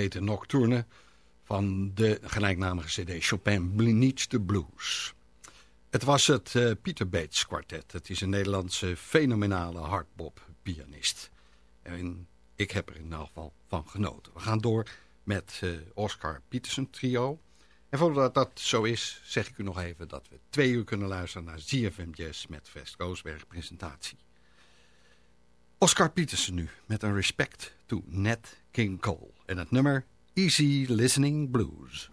Heette Nocturne van de gelijknamige cd Chopin Needs the Blues. Het was het uh, Peter Bates kwartet. Het is een Nederlandse fenomenale hardbop pianist. En ik heb er in elk geval van genoten. We gaan door met uh, Oscar Peterson trio. En voordat dat zo is, zeg ik u nog even dat we twee uur kunnen luisteren naar ZFM Jazz met Vest Koosberg presentatie. Oscar Peterson nu met een respect to Nat King Cole en het nummer Easy Listening Blues.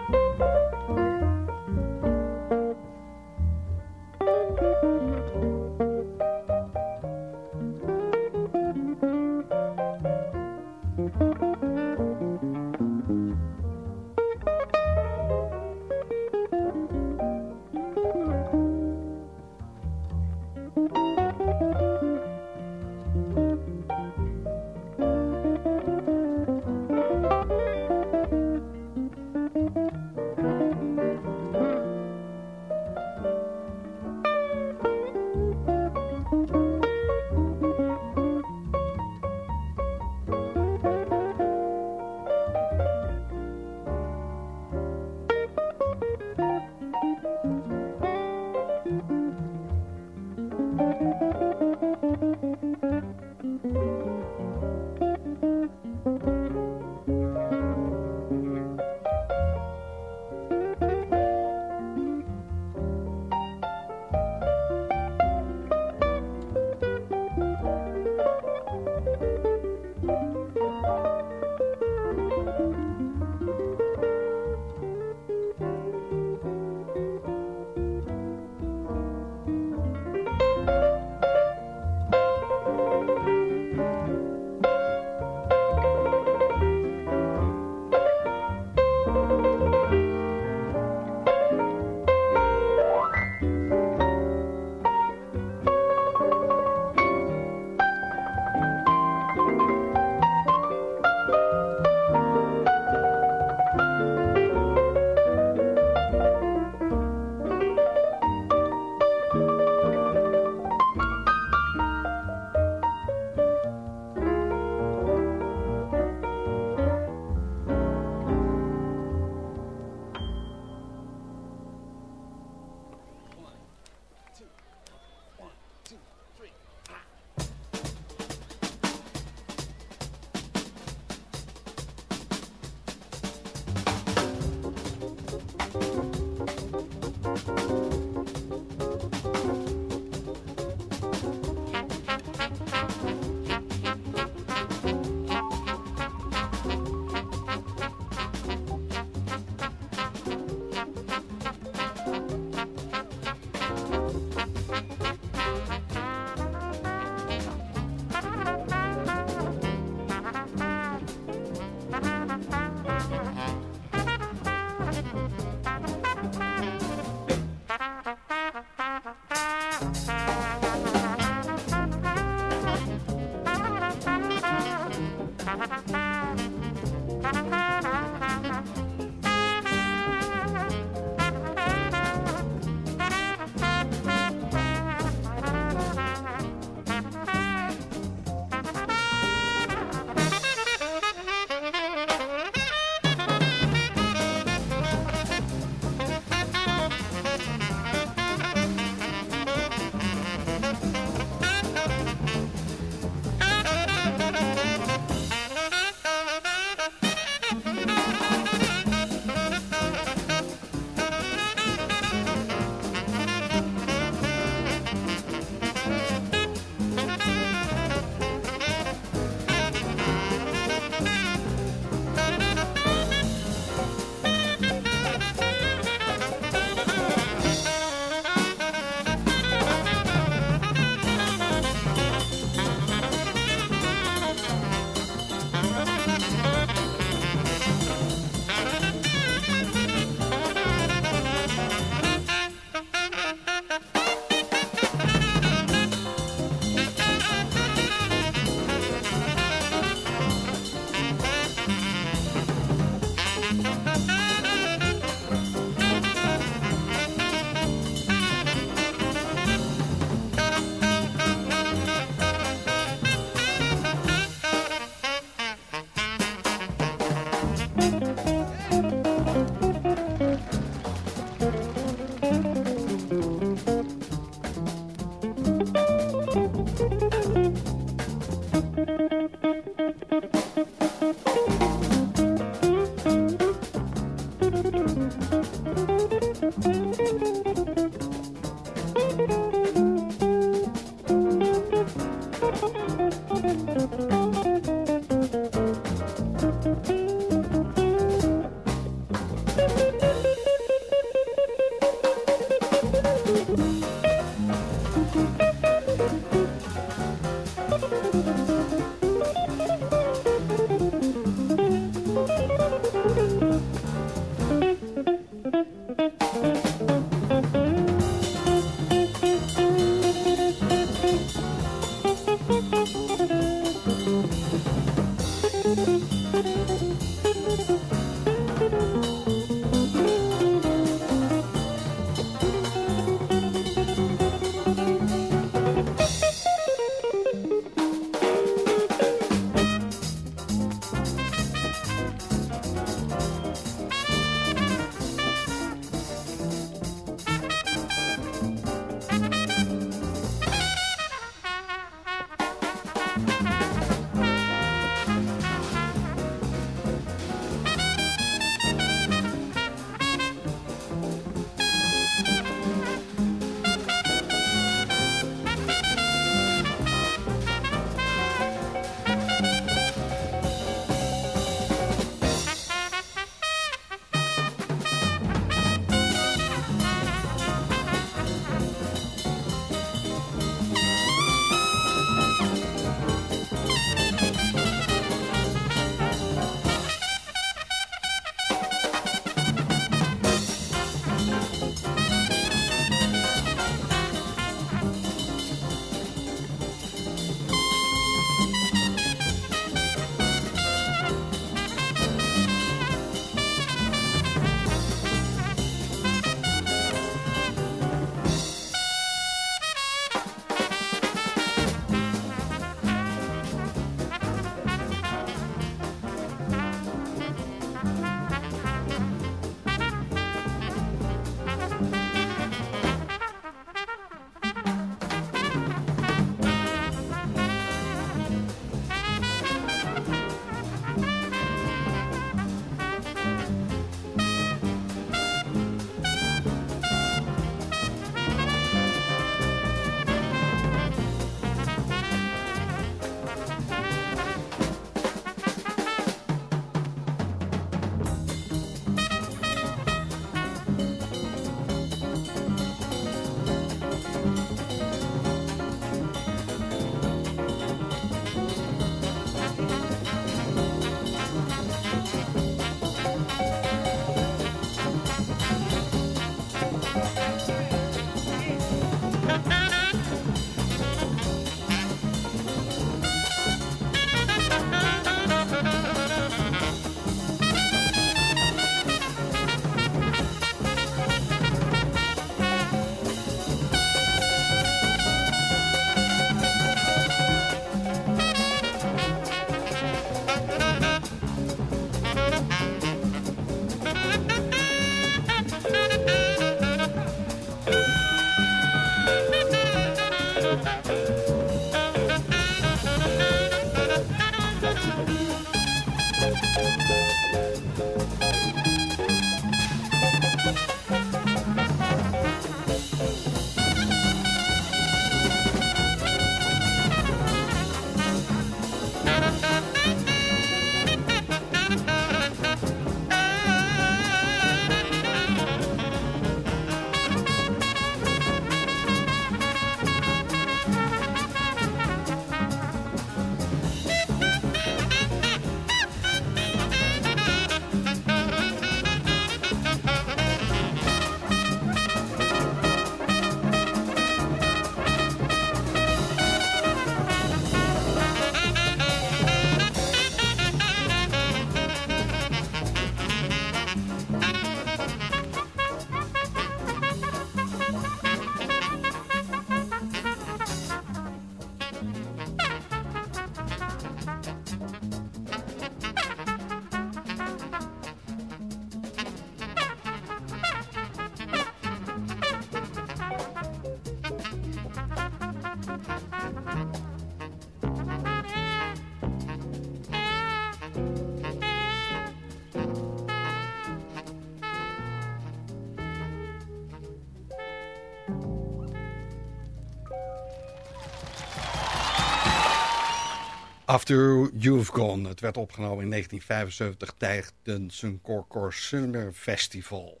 After You've Gone. Het werd opgenomen in 1975 tijdens een Corcor Summer Festival.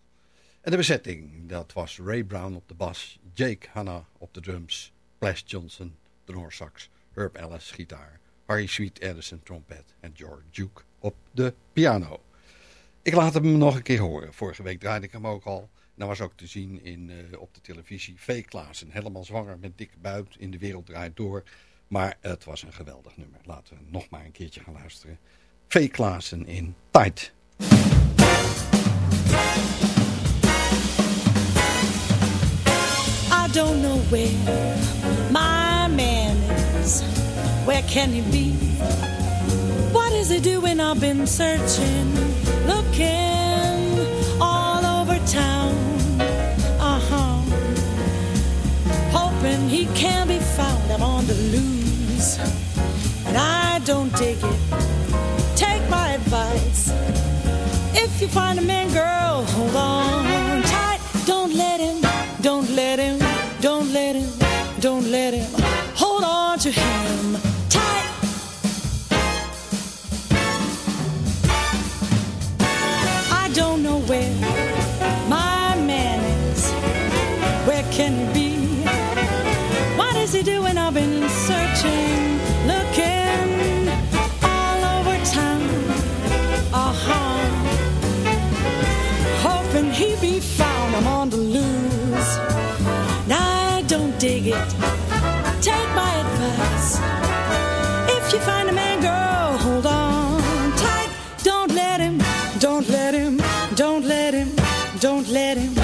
En de bezetting, dat was Ray Brown op de bas, Jake Hanna op de drums, Plas Johnson, sax, Herb Ellis gitaar, Harry Sweet Edison trompet en George Duke op de piano. Ik laat hem nog een keer horen. Vorige week draaide ik hem ook al. Nou was ook te zien in, uh, op de televisie V. Klaassen, helemaal zwanger met dikke buit in de wereld draait door... Maar het was een geweldig nummer. Laten we nog maar een keertje gaan luisteren. V. Klaassen in Tight. I don't know where my man is. Where can he be? What is he doing? I've been searching, looking all over town. Uh-huh. Hoping he can be I don't dig it. Take my advice. If you find a man, girl, hold on tight. Don't let him, don't let him, don't let him, don't let him. Don't let him.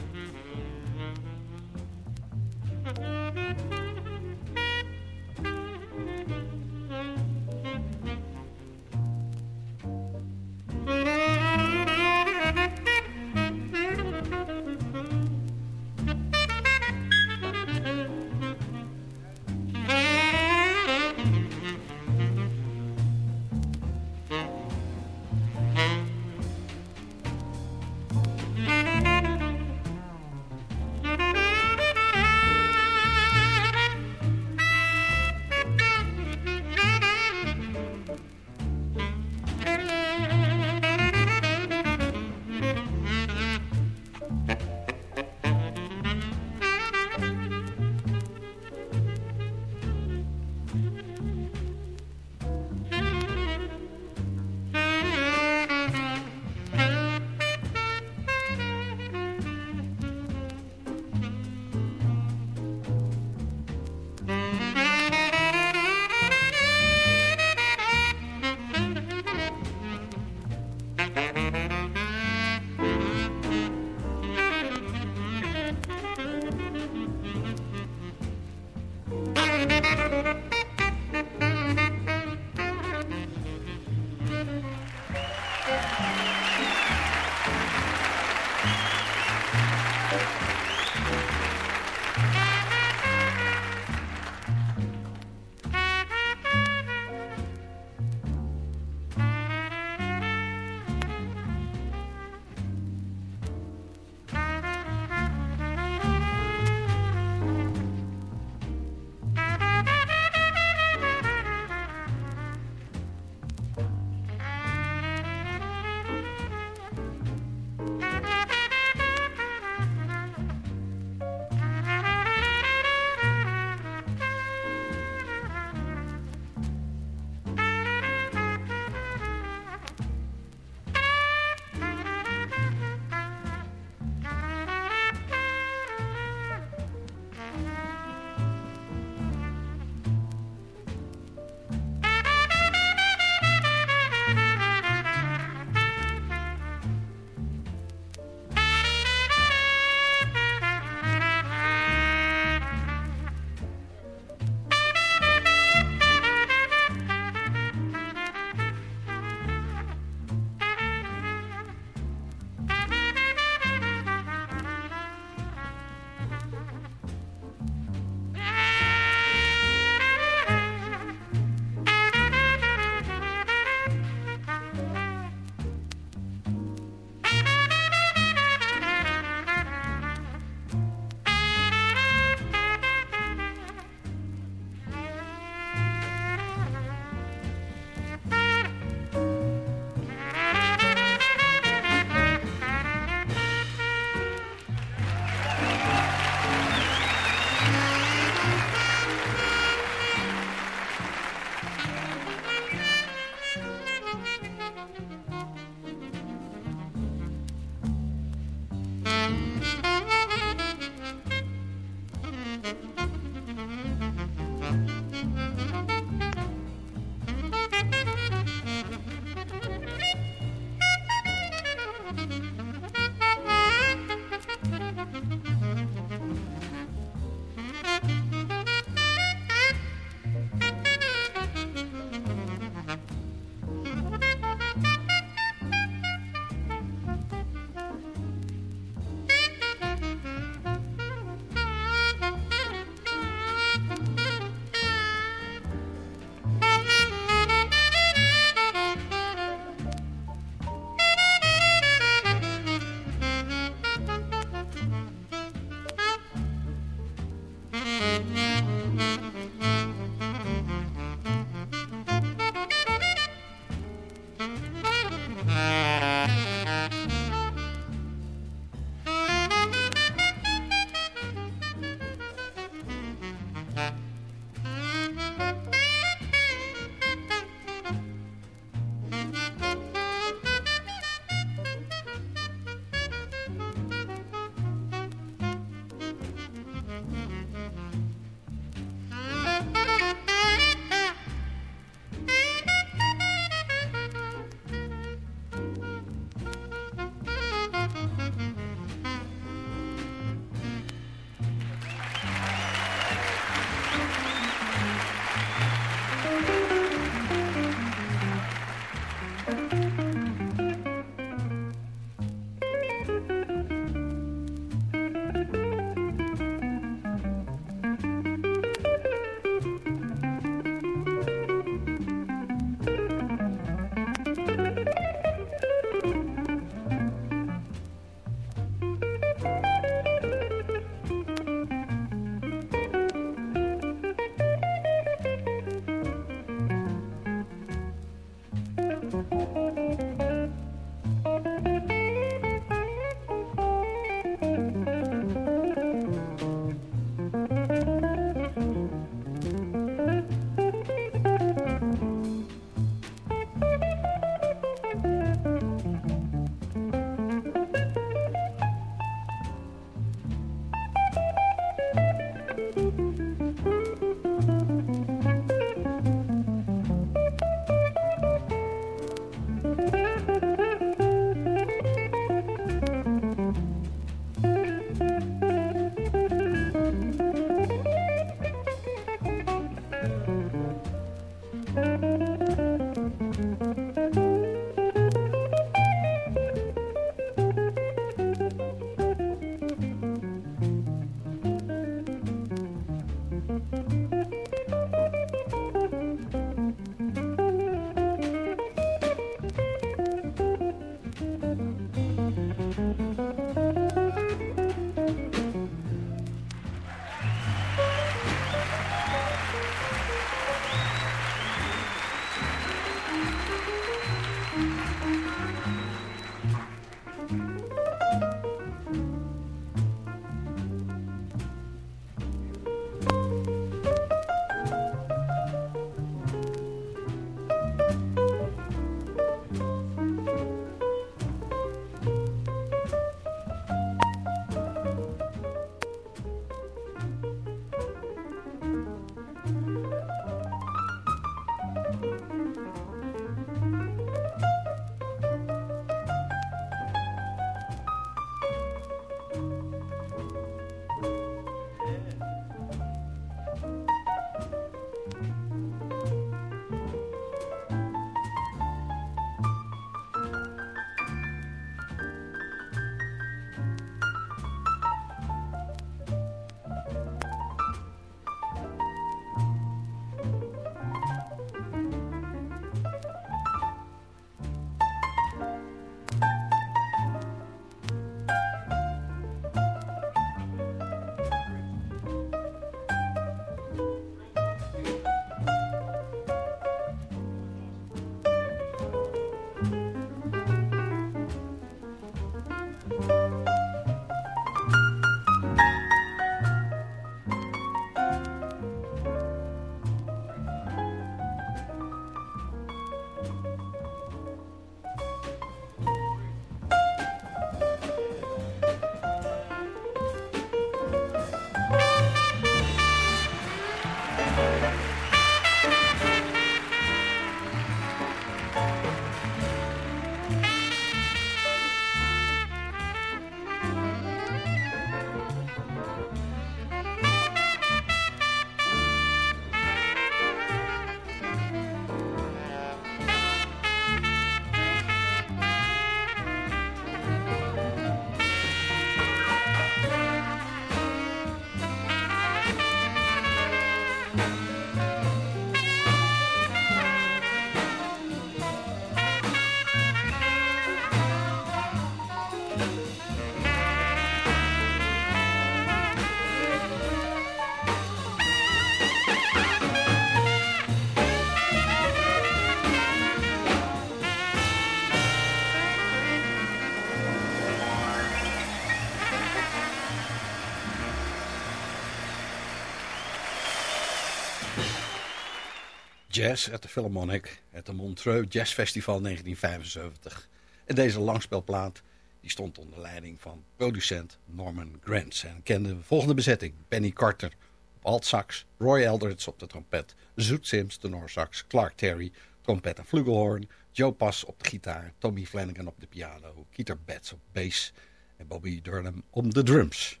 Jazz at the Philharmonic, het de Montreux Jazz Festival 1975. En deze langspelplaat die stond onder leiding van producent Norman Granz. En kende de volgende bezetting. Benny Carter op alt-sax, Roy Eldridge op de trompet, Zoet Sims tenorsax, Clark Terry trompet en flugelhorn, Joe Pass op de gitaar, Tommy Flanagan op de piano, Keeter Betts op bass en Bobby Durham op de drums.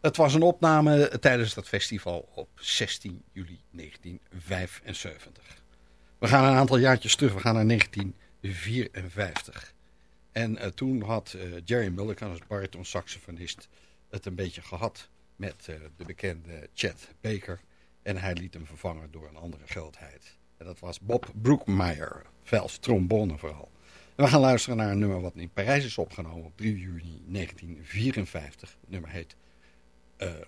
Het was een opname tijdens dat festival op 16 juli 1975. We gaan een aantal jaartjes terug, we gaan naar 1954. En uh, toen had uh, Jerry Mulligan als bariton-saxofonist het een beetje gehad met uh, de bekende Chet Baker. En hij liet hem vervangen door een andere grootheid. En dat was Bob Brookmeyer, vels trombone vooral. En we gaan luisteren naar een nummer wat in Parijs is opgenomen op 3 juni 1954. Het nummer heet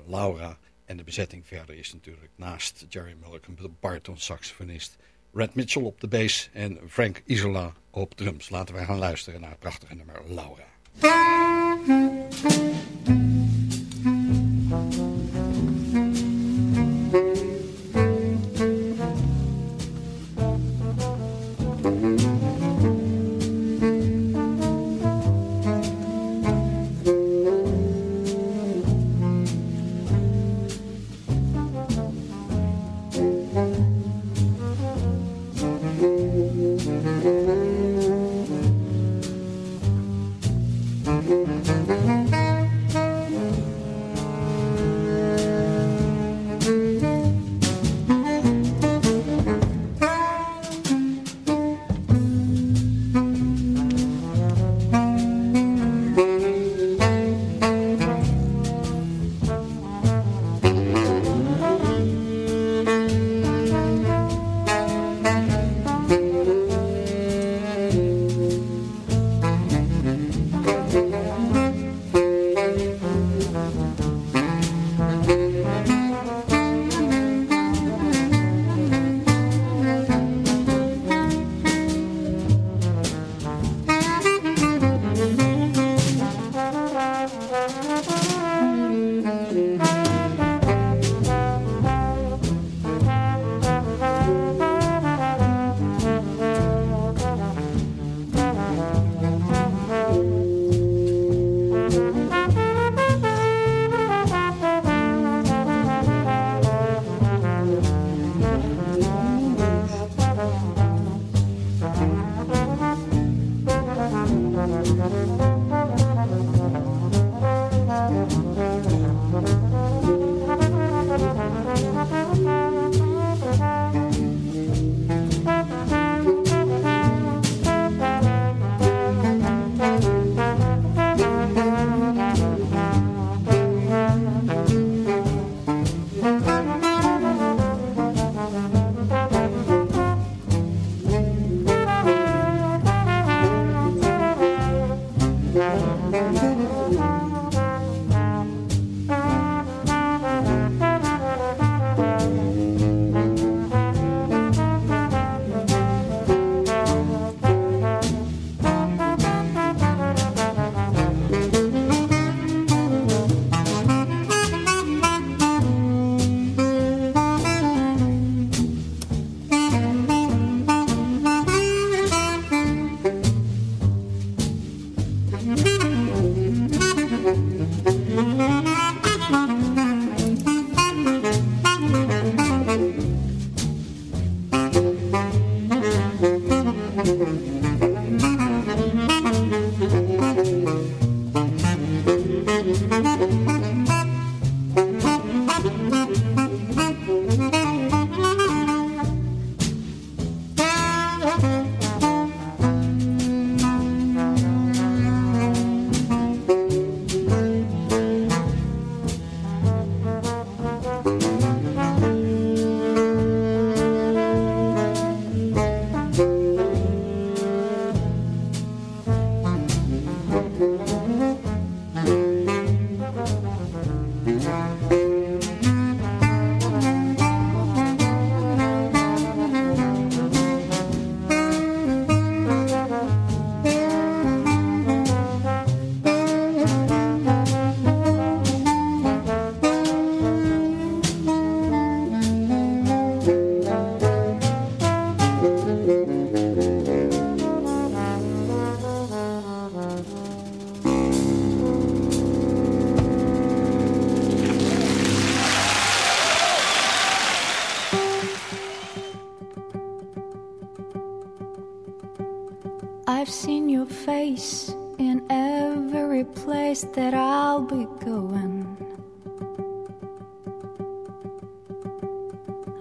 Laura. En de bezetting verder is natuurlijk naast Jerry Mulligan, de bariton-saxofonist... Red Mitchell op de bass en Frank Isola op drums. Laten wij gaan luisteren naar het prachtige nummer Laura.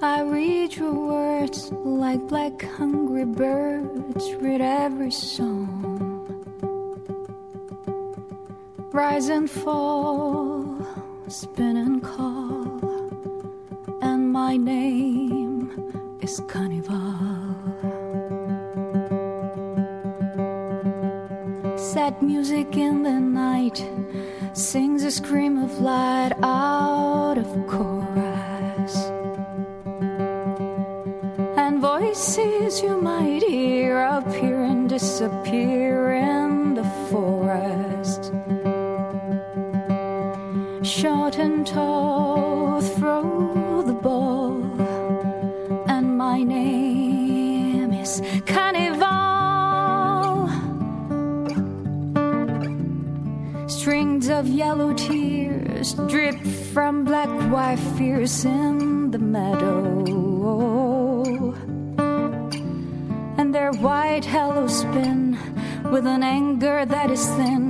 I read your words like black hungry birds read every song. Rise and fall, spin and call, and my name is Carnival. Sad music in the night sings a scream of light out of chorus. You might hear appear and disappear in the forest. Short and tall, throw the ball, and my name is Carnival. Strings of yellow tears drip from black white fears in the meadow. With an anger that is thin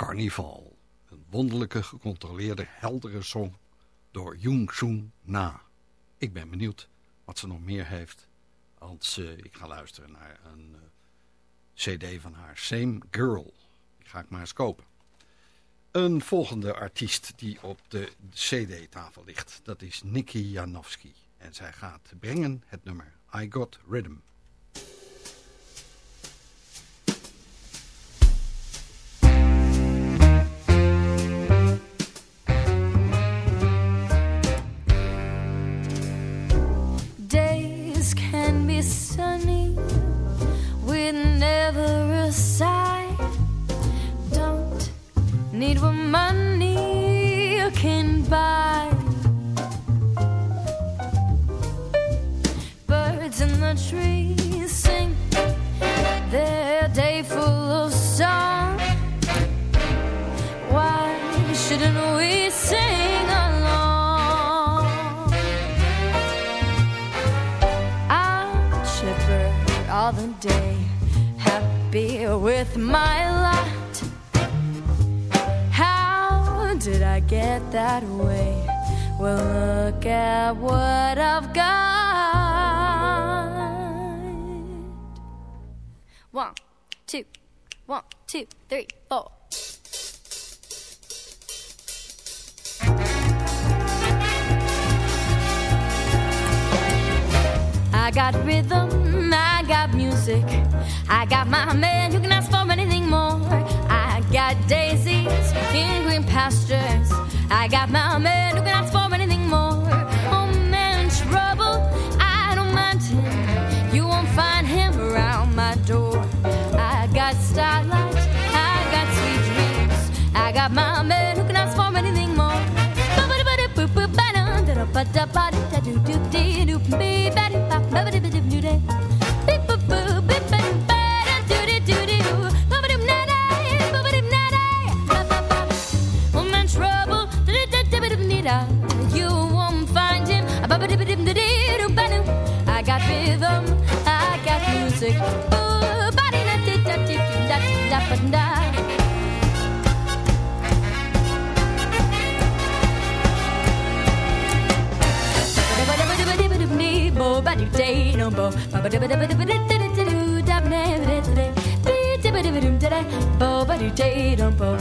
Carnival. Een wonderlijke, gecontroleerde, heldere song door Jung Soon Na. Ik ben benieuwd wat ze nog meer heeft. Als eh, ik ga luisteren naar een eh, cd van haar. Same Girl. Die ga ik maar eens kopen. Een volgende artiest die op de cd-tafel ligt. Dat is Nikki Janowski. En zij gaat brengen het nummer I Got Rhythm. day no more. Day, don't go.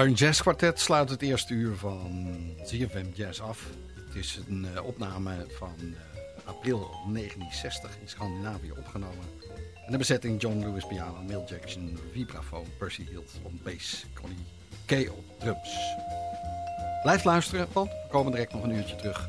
Een Jazz Quartet sluit het eerste uur van ZFM Jazz af. Het is een eh, opname van eh, april 1960 in Scandinavië opgenomen. En de bezetting John Lewis piano, Mill Jackson, vibrafoon, Percy Hield op bass, Connie K op drums. Blijf luisteren, want we komen direct nog een uurtje terug.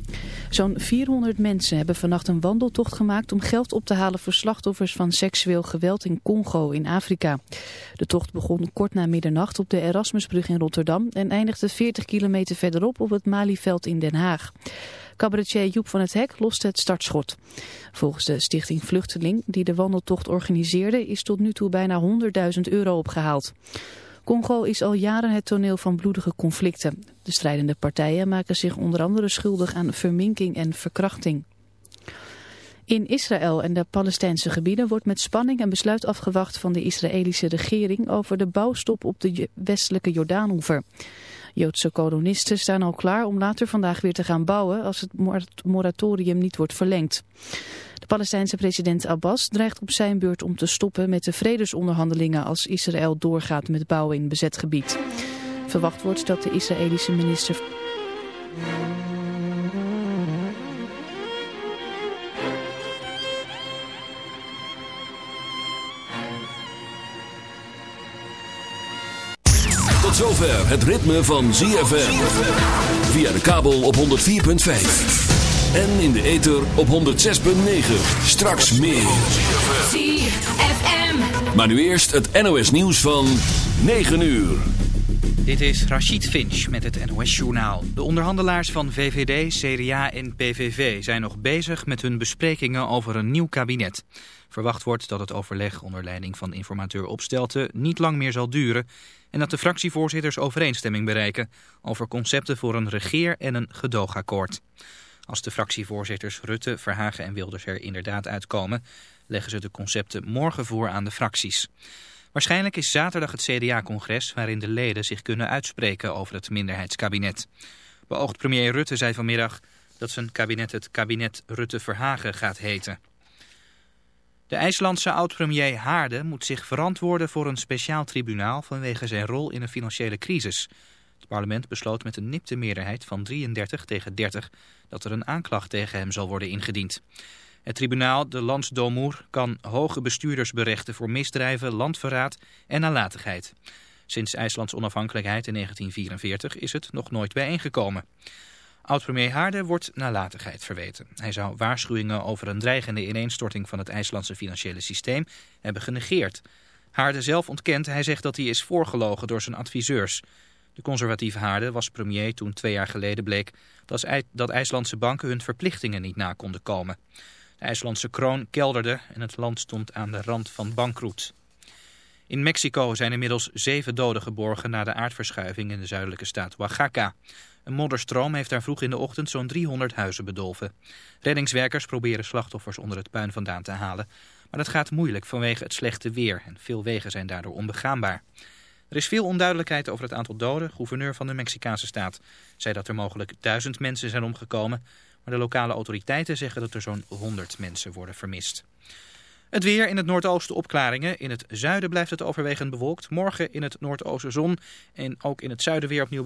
Zo'n 400 mensen hebben vannacht een wandeltocht gemaakt om geld op te halen voor slachtoffers van seksueel geweld in Congo in Afrika. De tocht begon kort na middernacht op de Erasmusbrug in Rotterdam en eindigde 40 kilometer verderop op het Malieveld in Den Haag. Cabaretier Joep van het Hek loste het startschot. Volgens de stichting Vluchteling, die de wandeltocht organiseerde, is tot nu toe bijna 100.000 euro opgehaald. Congo is al jaren het toneel van bloedige conflicten. De strijdende partijen maken zich onder andere schuldig aan verminking en verkrachting. In Israël en de Palestijnse gebieden wordt met spanning en besluit afgewacht van de Israëlische regering over de bouwstop op de westelijke Jordaanoever. Joodse kolonisten staan al klaar om later vandaag weer te gaan bouwen als het moratorium niet wordt verlengd. Palestijnse president Abbas dreigt op zijn beurt om te stoppen met de vredesonderhandelingen als Israël doorgaat met bouwen in bezet gebied. Verwacht wordt dat de Israëlische minister... Tot zover het ritme van ZFM. Via de kabel op 104.5. En in de ether op 106.9. Straks meer. ZFM. Maar nu eerst het NOS nieuws van 9 uur. Dit is Rachid Finch met het NOS-journaal. De onderhandelaars van VVD, CDA en PVV zijn nog bezig met hun besprekingen over een nieuw kabinet. Verwacht wordt dat het overleg onder leiding van informateur Opstelten niet lang meer zal duren... en dat de fractievoorzitters overeenstemming bereiken over concepten voor een regeer- en een gedoogakkoord. Als de fractievoorzitters Rutte, Verhagen en Wilders er inderdaad uitkomen... leggen ze de concepten morgen voor aan de fracties. Waarschijnlijk is zaterdag het CDA-congres waarin de leden zich kunnen uitspreken over het minderheidskabinet. Beoogd premier Rutte zei vanmiddag dat zijn kabinet het kabinet Rutte-Verhagen gaat heten. De IJslandse oud-premier Haarde moet zich verantwoorden voor een speciaal tribunaal vanwege zijn rol in een financiële crisis. Het parlement besloot met een nipte meerderheid van 33 tegen 30 dat er een aanklacht tegen hem zal worden ingediend. Het tribunaal, de Landsdomoer, kan hoge bestuurders berechten voor misdrijven, landverraad en nalatigheid. Sinds IJslands onafhankelijkheid in 1944 is het nog nooit bijeengekomen. Oud-premier Haarde wordt nalatigheid verweten. Hij zou waarschuwingen over een dreigende ineenstorting van het IJslandse financiële systeem hebben genegeerd. Haarde zelf ontkent, hij zegt dat hij is voorgelogen door zijn adviseurs. De conservatieve Haarde was premier toen twee jaar geleden bleek dat IJslandse banken hun verplichtingen niet na konden komen. De IJslandse kroon kelderde en het land stond aan de rand van bankroet. In Mexico zijn inmiddels zeven doden geborgen na de aardverschuiving in de zuidelijke staat Oaxaca. Een modderstroom heeft daar vroeg in de ochtend zo'n 300 huizen bedolven. Reddingswerkers proberen slachtoffers onder het puin vandaan te halen. Maar dat gaat moeilijk vanwege het slechte weer en veel wegen zijn daardoor onbegaanbaar. Er is veel onduidelijkheid over het aantal doden. Gouverneur van de Mexicaanse staat zei dat er mogelijk duizend mensen zijn omgekomen. Maar de lokale autoriteiten zeggen dat er zo'n 100 mensen worden vermist. Het weer in het noordoosten opklaringen. In het zuiden blijft het overwegend bewolkt. Morgen in het noordoosten zon en ook in het zuiden weer opnieuw